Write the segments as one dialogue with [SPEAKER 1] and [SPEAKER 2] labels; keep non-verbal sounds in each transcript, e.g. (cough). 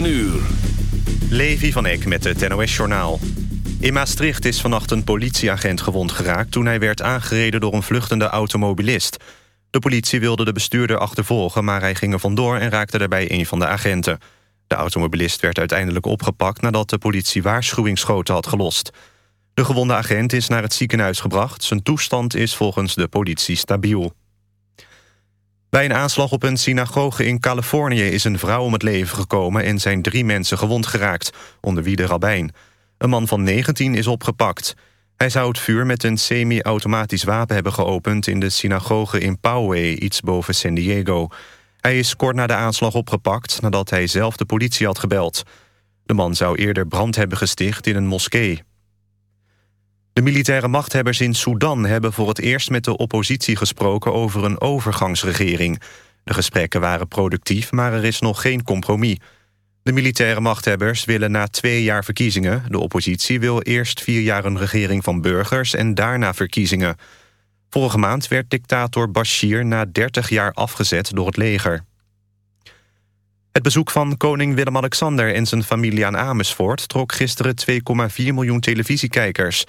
[SPEAKER 1] 9 uur.
[SPEAKER 2] Levi van Eck met het NOS-journaal. In Maastricht is vannacht een politieagent gewond geraakt... toen hij werd aangereden door een vluchtende automobilist. De politie wilde de bestuurder achtervolgen... maar hij ging er vandoor en raakte daarbij een van de agenten. De automobilist werd uiteindelijk opgepakt... nadat de politie waarschuwingsschoten had gelost. De gewonde agent is naar het ziekenhuis gebracht. Zijn toestand is volgens de politie stabiel. Bij een aanslag op een synagoge in Californië is een vrouw om het leven gekomen... en zijn drie mensen gewond geraakt, onder wie de rabbijn. Een man van 19 is opgepakt. Hij zou het vuur met een semi-automatisch wapen hebben geopend... in de synagoge in Poway, iets boven San Diego. Hij is kort na de aanslag opgepakt nadat hij zelf de politie had gebeld. De man zou eerder brand hebben gesticht in een moskee. De militaire machthebbers in Sudan hebben voor het eerst met de oppositie gesproken over een overgangsregering. De gesprekken waren productief, maar er is nog geen compromis. De militaire machthebbers willen na twee jaar verkiezingen. De oppositie wil eerst vier jaar een regering van burgers en daarna verkiezingen. Vorige maand werd dictator Bashir na 30 jaar afgezet door het leger. Het bezoek van koning Willem-Alexander en zijn familie aan Amersfoort... trok gisteren 2,4 miljoen televisiekijkers.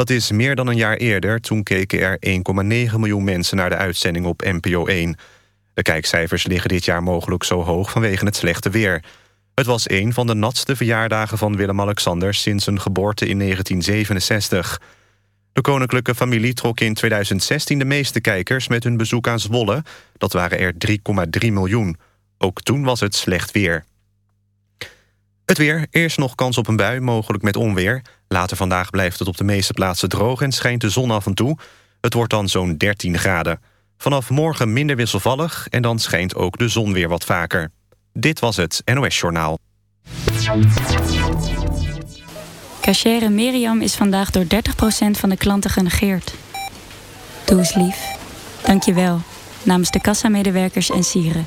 [SPEAKER 2] Dat is meer dan een jaar eerder. Toen keken er 1,9 miljoen mensen naar de uitzending op NPO 1. De kijkcijfers liggen dit jaar mogelijk zo hoog vanwege het slechte weer. Het was een van de natste verjaardagen van Willem-Alexander... sinds zijn geboorte in 1967. De koninklijke familie trok in 2016 de meeste kijkers... met hun bezoek aan Zwolle. Dat waren er 3,3 miljoen. Ook toen was het slecht weer. Het weer, eerst nog kans op een bui, mogelijk met onweer. Later vandaag blijft het op de meeste plaatsen droog en schijnt de zon af en toe. Het wordt dan zo'n 13 graden. Vanaf morgen minder wisselvallig en dan schijnt ook de zon weer wat vaker. Dit was het NOS Journaal.
[SPEAKER 3] Cachere Miriam is vandaag door 30% van de klanten genegeerd. Doe eens lief. Dank je wel. Namens de kassamedewerkers en sieren.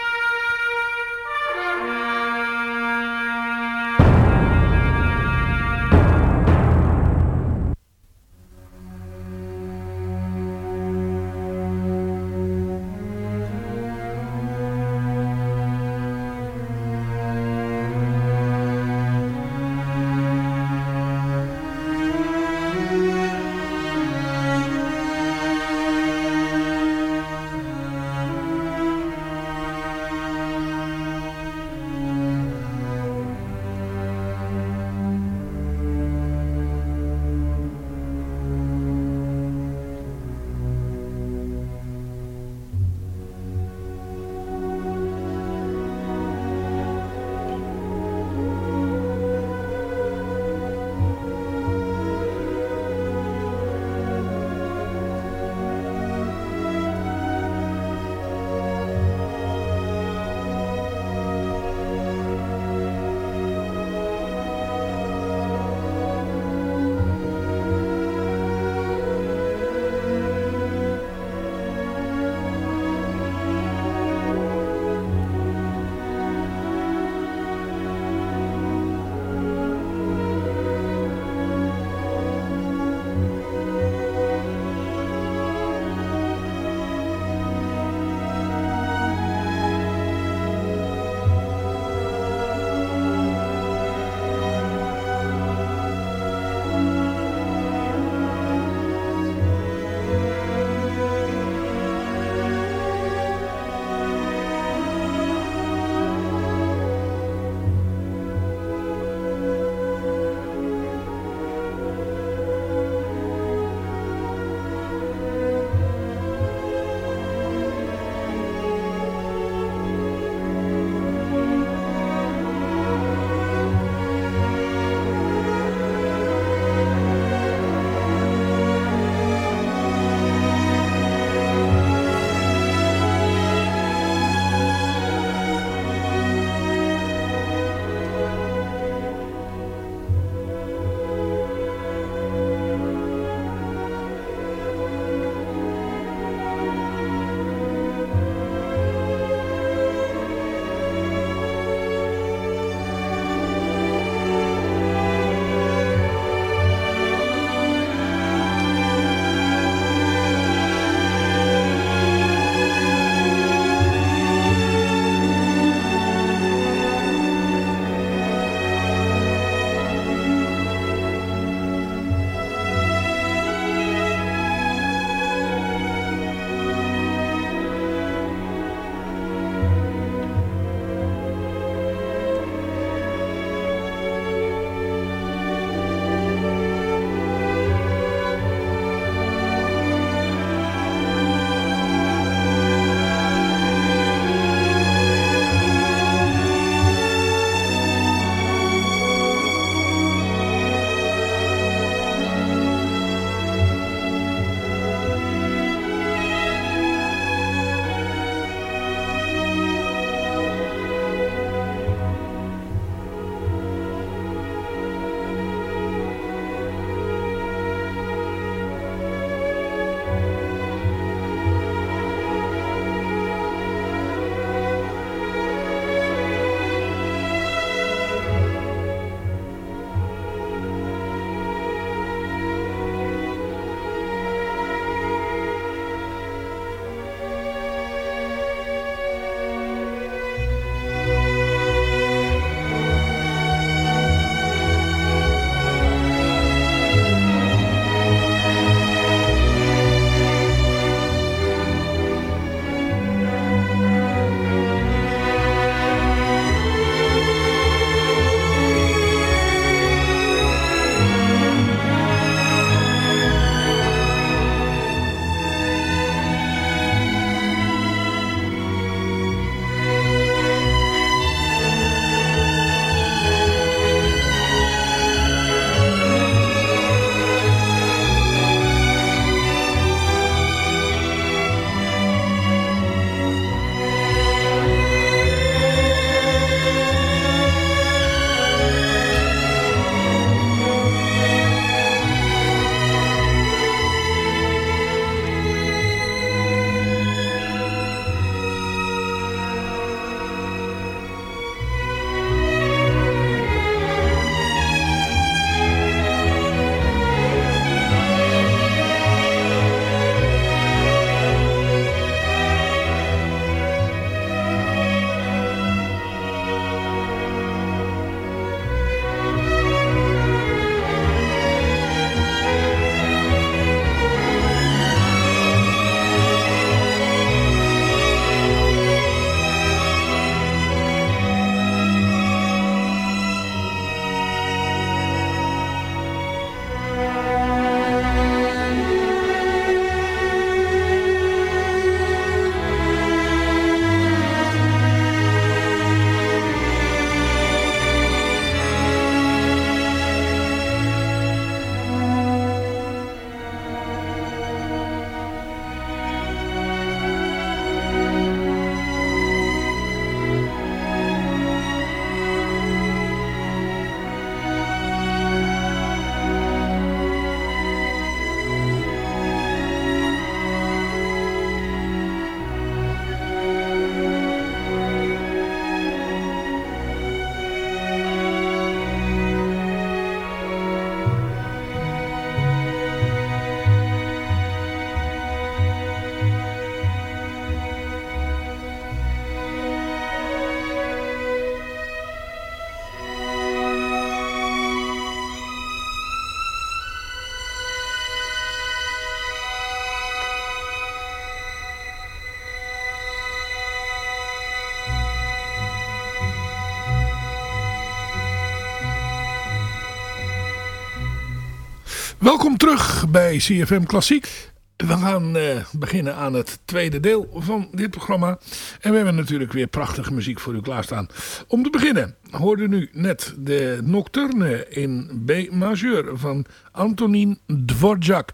[SPEAKER 1] Welkom terug bij CFM Klassiek. We gaan uh, beginnen aan het tweede deel van dit programma. En we hebben natuurlijk weer prachtige muziek voor u klaarstaan. Om te beginnen hoorde nu net de Nocturne in B majeur van Antonin Dvorak.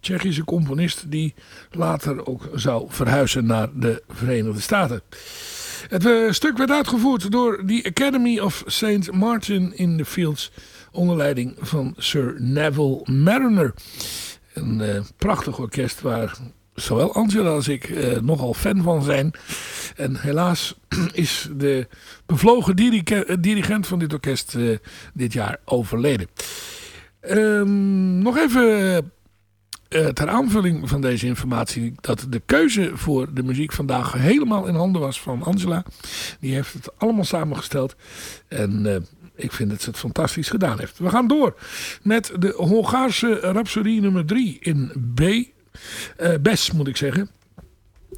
[SPEAKER 1] Tsjechische componist die later ook zou verhuizen naar de Verenigde Staten. Het uh, stuk werd uitgevoerd door de Academy of St. Martin in the Fields onder leiding van Sir Neville Mariner. Een uh, prachtig orkest waar zowel Angela als ik uh, nogal fan van zijn. En helaas (clears throat) is de bevlogen dirigent van dit orkest dit jaar overleden. Um, nog even ter aanvulling van deze informatie dat de keuze voor de muziek vandaag helemaal in handen was van Angela. Die heeft het allemaal samengesteld. En ik vind dat ze het fantastisch gedaan heeft. We gaan door met de Hongaarse Rhapsodie nummer 3 in B. Uh, Bes moet ik zeggen.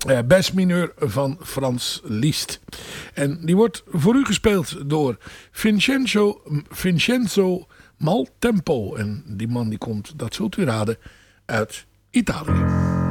[SPEAKER 1] Uh, Bes mineur van Frans Liszt. En die wordt voor u gespeeld door Vincenzo, Vincenzo Maltempo. En die man die komt, dat zult u raden, uit Italië.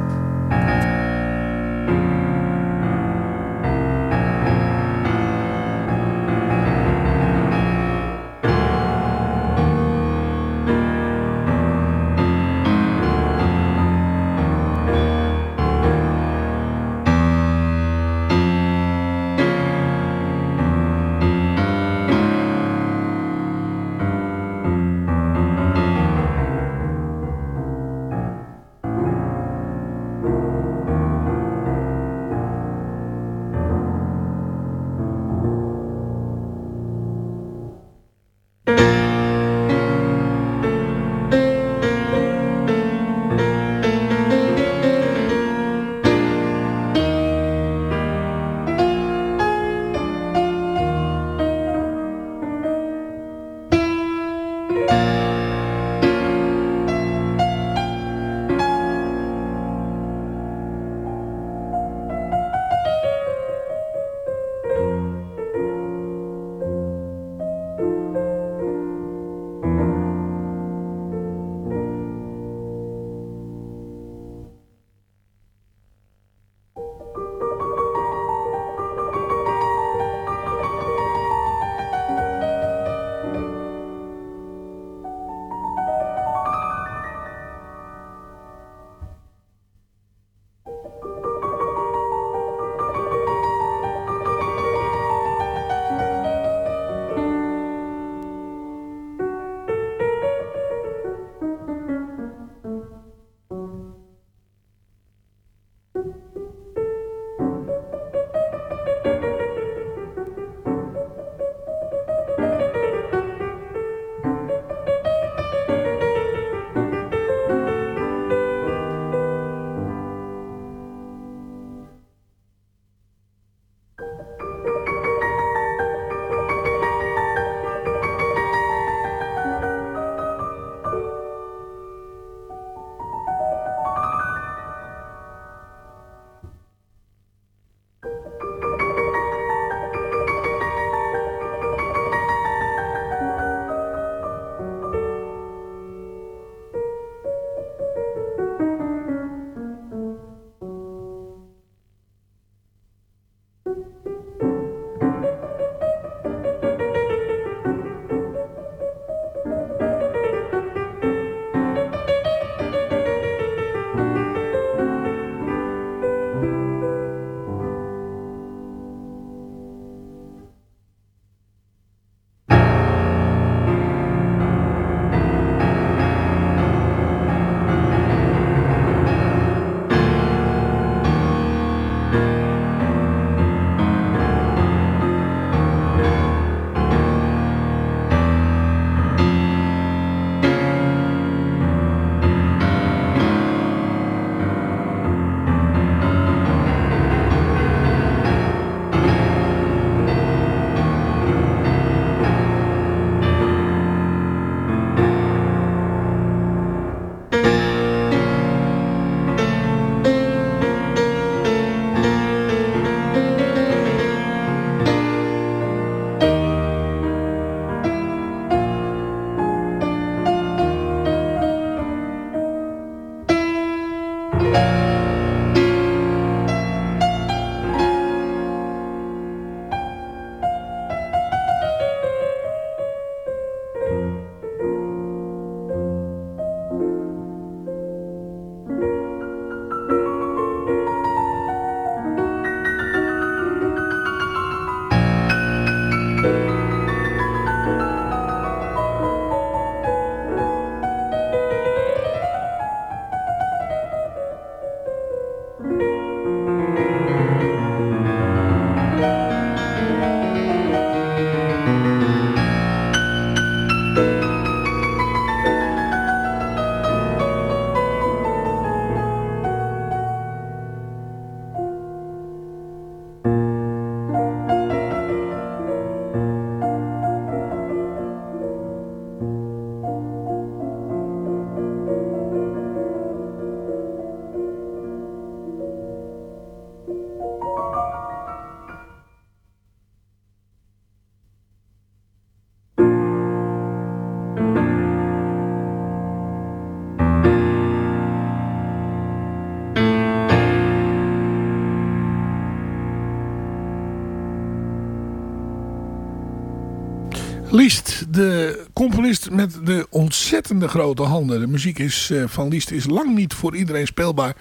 [SPEAKER 1] Ontzettende grote handen. De muziek is, uh, van Liest is lang niet voor iedereen speelbaar.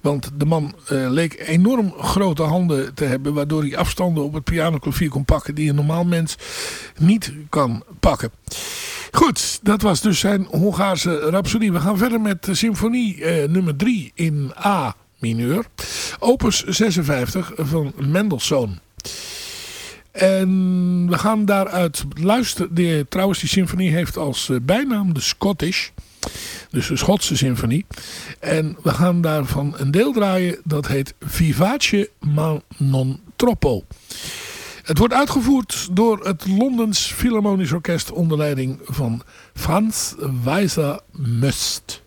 [SPEAKER 1] Want de man uh, leek enorm grote handen te hebben. Waardoor hij afstanden op het pianoklavier kon pakken die een normaal mens niet kan pakken. Goed, dat was dus zijn Hongaarse Rhapsodie. We gaan verder met symfonie uh, nummer 3 in A mineur. Opus 56 van Mendelssohn. En we gaan daaruit luisteren. De, trouwens, die symfonie heeft als eh, bijnaam de Scottish. Dus de Schotse symfonie. En we gaan daarvan een deel draaien. Dat heet Vivace ma non troppo. Het wordt uitgevoerd door het Londens Philharmonisch Orkest onder leiding van Frans Weiser Must.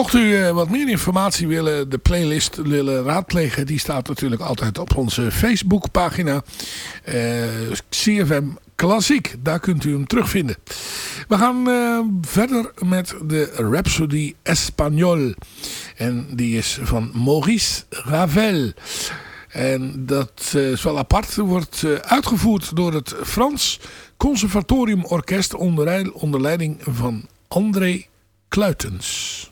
[SPEAKER 1] Mocht u wat meer informatie willen, de playlist willen raadplegen, die staat natuurlijk altijd op onze Facebookpagina. CFM Klassiek, daar kunt u hem terugvinden. We gaan verder met de Rhapsody Espagnol. En die is van Maurice Ravel. En dat is wel apart. Wordt uitgevoerd door het Frans Conservatorium Orkest onder leiding van André Kluitens.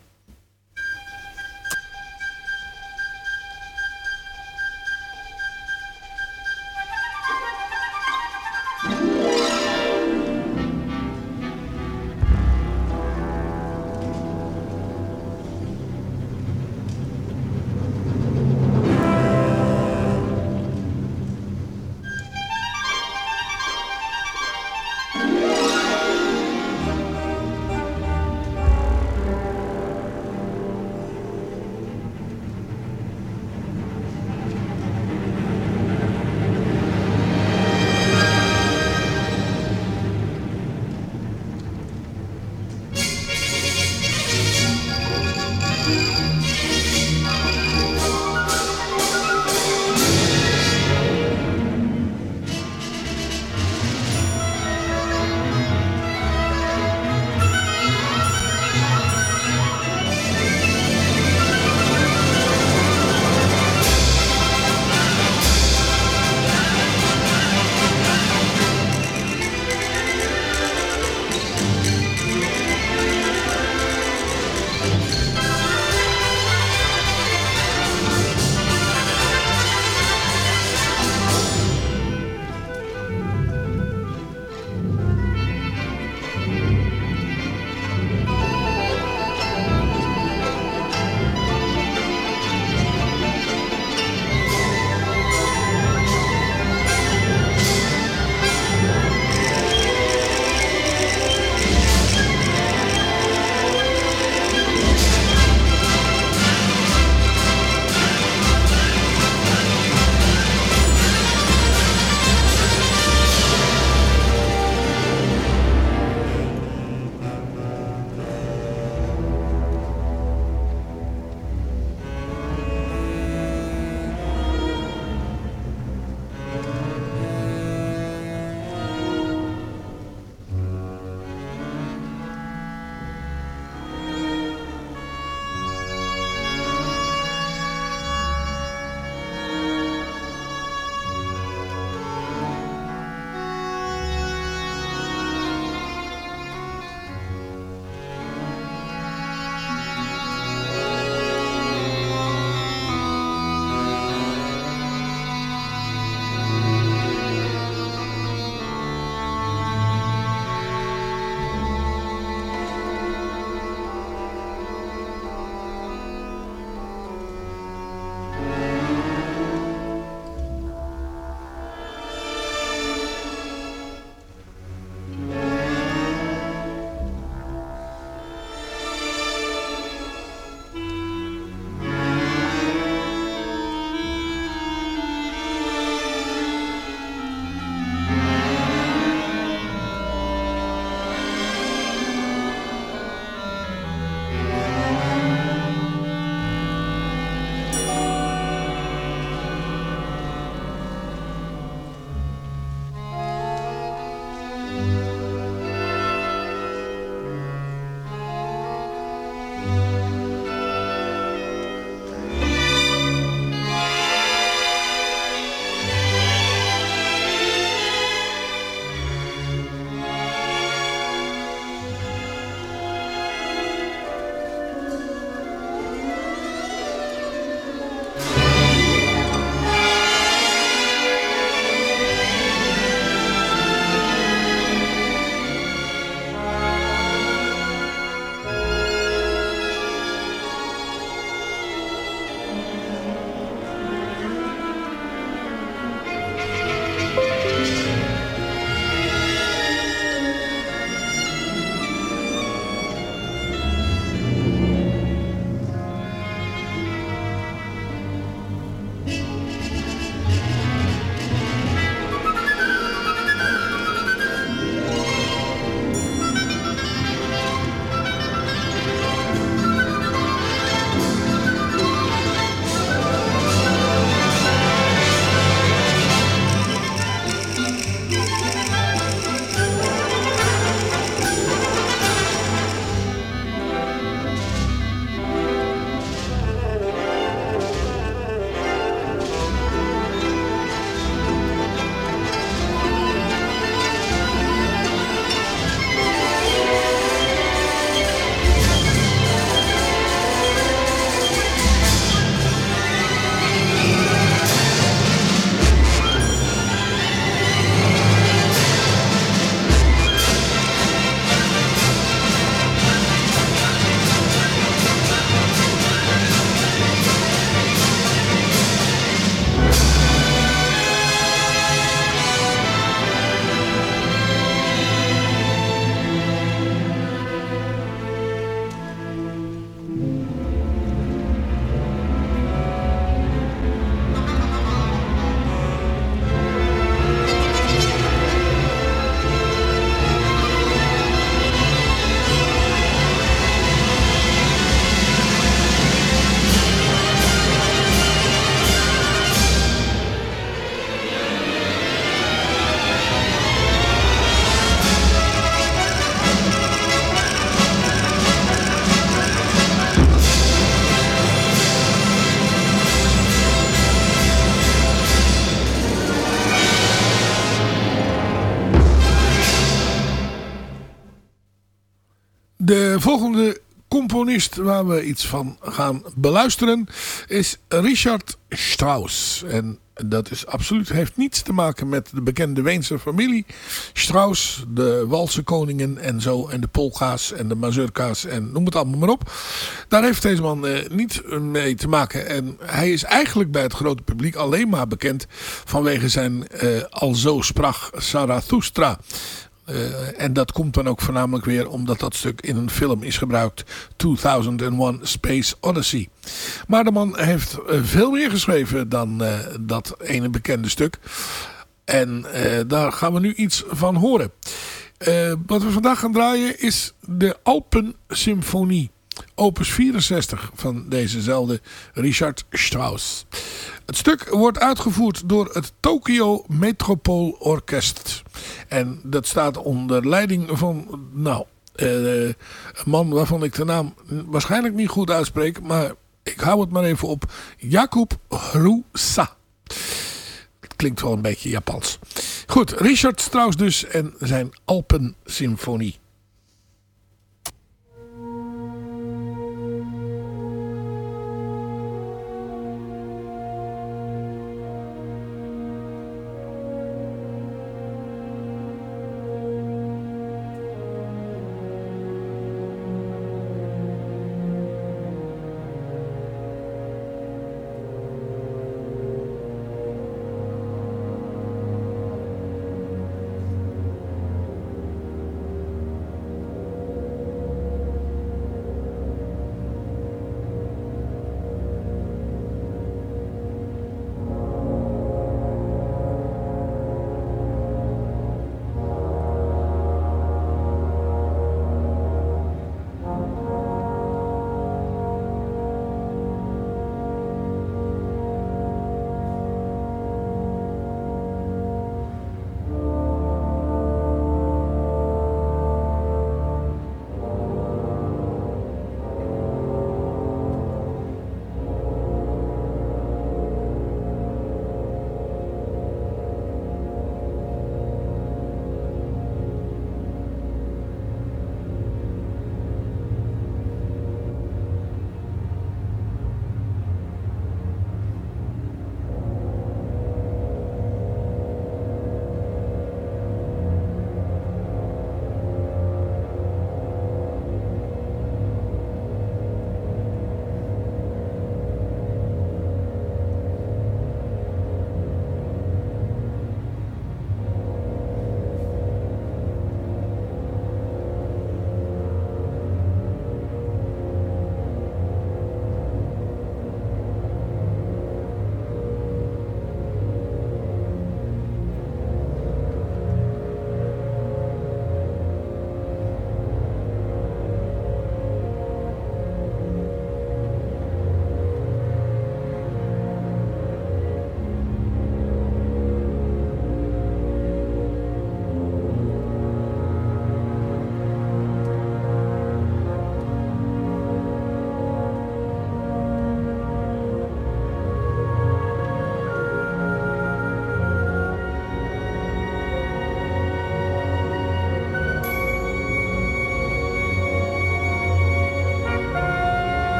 [SPEAKER 1] Componist waar we iets van gaan beluisteren is Richard Strauss. En dat is absoluut, heeft niets te maken met de bekende Weense familie. Strauss, de Walse koningen en zo. En de polka's en de mazurka's en noem het allemaal maar op. Daar heeft deze man eh, niet mee te maken. En hij is eigenlijk bij het grote publiek alleen maar bekend vanwege zijn eh, Alzo sprach Zarathustra. Uh, en dat komt dan ook voornamelijk weer omdat dat stuk in een film is gebruikt. 2001 Space Odyssey. Maar de man heeft uh, veel meer geschreven dan uh, dat ene bekende stuk. En daar gaan we nu iets van horen. wat we vandaag gaan draaien is de Alpen Symfonie. Opus 64 van dezezelfde Richard Strauss. Het stuk wordt uitgevoerd door het Tokyo Metropool Orkest. En dat staat onder leiding van, nou, uh, een man waarvan ik de naam waarschijnlijk niet goed uitspreek. Maar ik hou het maar even op. Jakub Hrusa. Het klinkt wel een beetje Japans. Goed, Richard Strauss dus en zijn Alpen Symfonie.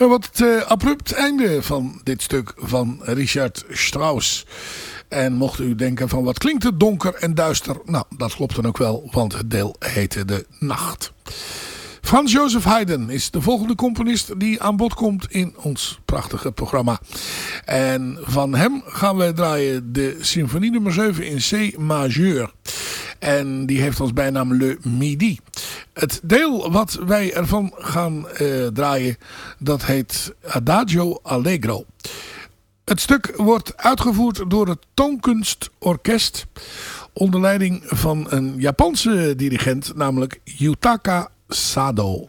[SPEAKER 1] Een wat uh, abrupt einde van dit stuk van Richard Strauss. En mocht u denken van wat klinkt het donker en duister. Nou, dat klopt dan ook wel, want het deel heette De Nacht. Frans Joseph Haydn is de volgende componist die aan bod komt in ons prachtige programma. En van hem gaan we draaien de symfonie nummer 7 in C majeur. En die heeft als bijnaam Le Midi. Het deel wat wij ervan gaan uh, draaien, dat heet Adagio Allegro. Het stuk wordt uitgevoerd door het Toonkunstorkest onder leiding van een Japanse dirigent, namelijk Yutaka Sado.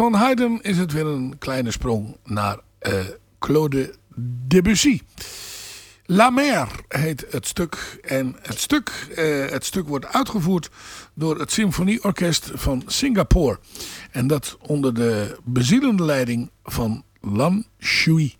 [SPEAKER 1] Van Haydn is het weer een kleine sprong naar uh, Claude Debussy. La Mer heet het stuk. En het stuk, uh, het stuk wordt uitgevoerd door het Symfonieorkest van Singapore. En dat onder de bezielende leiding van Lan Shui.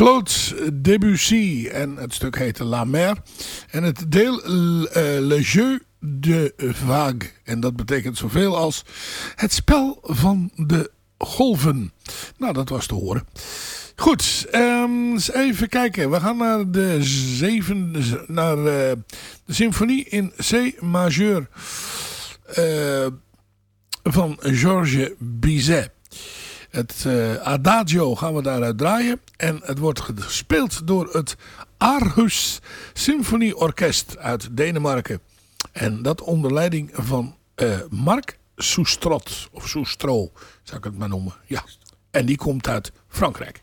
[SPEAKER 1] Claude Debussy en het stuk heette La Mer. En het deel Le Jeu de Vague. En dat betekent zoveel als het spel van de golven. Nou, dat was te horen. Goed, eens even kijken. We gaan naar de zevende, naar uh, de symfonie in C majeur uh, van Georges Bizet. Het uh, Adagio gaan we daaruit draaien. En het wordt gespeeld door het Aarhus Symfonieorkest uit Denemarken. En dat onder leiding van Mark Soestrot. Of Soestro, zou ik het maar noemen. Ja. En die komt uit Frankrijk.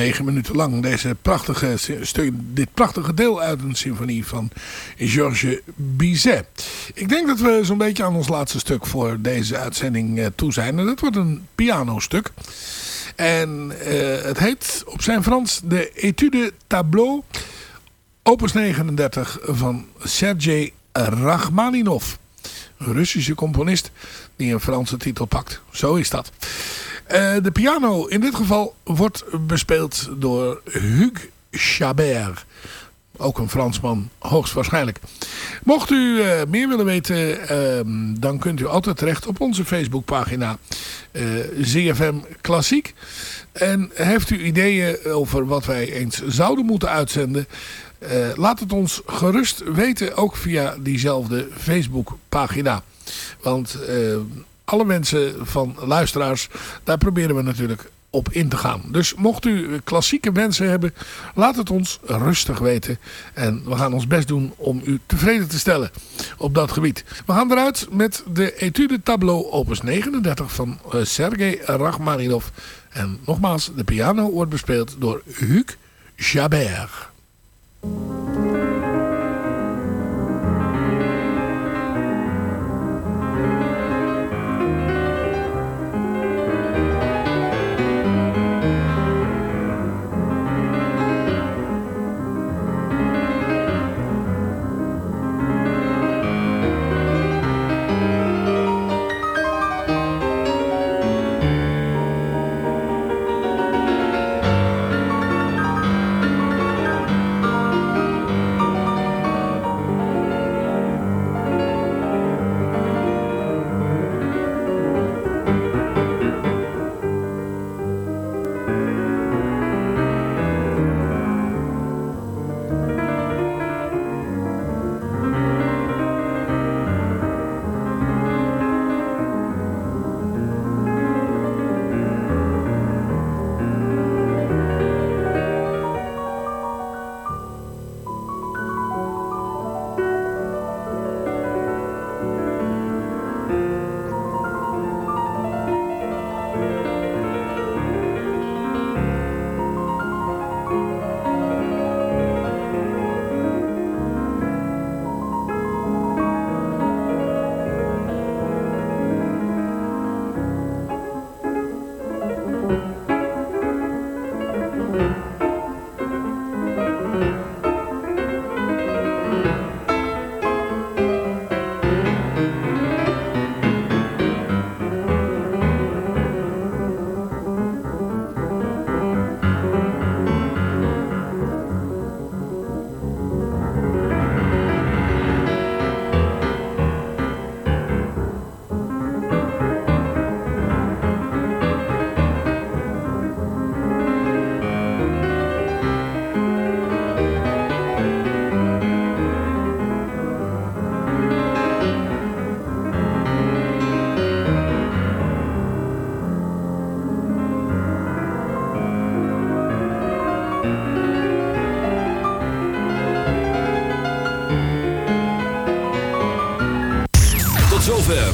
[SPEAKER 1] Negen minuten lang deze prachtige, dit prachtige deel uit een symfonie van Georges Bizet. Ik denk dat we zo'n beetje aan ons laatste stuk voor deze uitzending eh, toe zijn. En dat wordt een pianostuk. En uh, het heet op zijn Frans de Etude Tableau opus 39 van Sergei Rachmaninov. Een Russische componist die een Franse titel pakt. Zo is dat. Uh, de piano in dit geval wordt bespeeld door Hugues Chabert. Ook een Fransman, hoogstwaarschijnlijk. Mocht u uh, meer willen weten, uh, dan kunt u altijd terecht op onze Facebookpagina uh, ZFM Klassiek. En heeft u ideeën over wat wij eens zouden moeten uitzenden... laat het ons gerust weten, ook via diezelfde Facebookpagina. Want alle mensen van luisteraars, daar proberen we natuurlijk op in te gaan. Dus mocht u klassieke wensen hebben, laat het ons rustig weten. En we gaan ons best doen om u tevreden te stellen op dat gebied. We gaan eruit met de Etude Tableau opus 39 van uh, Sergei Rachmaninov. En nogmaals, de piano wordt bespeeld door Hugues Jabert.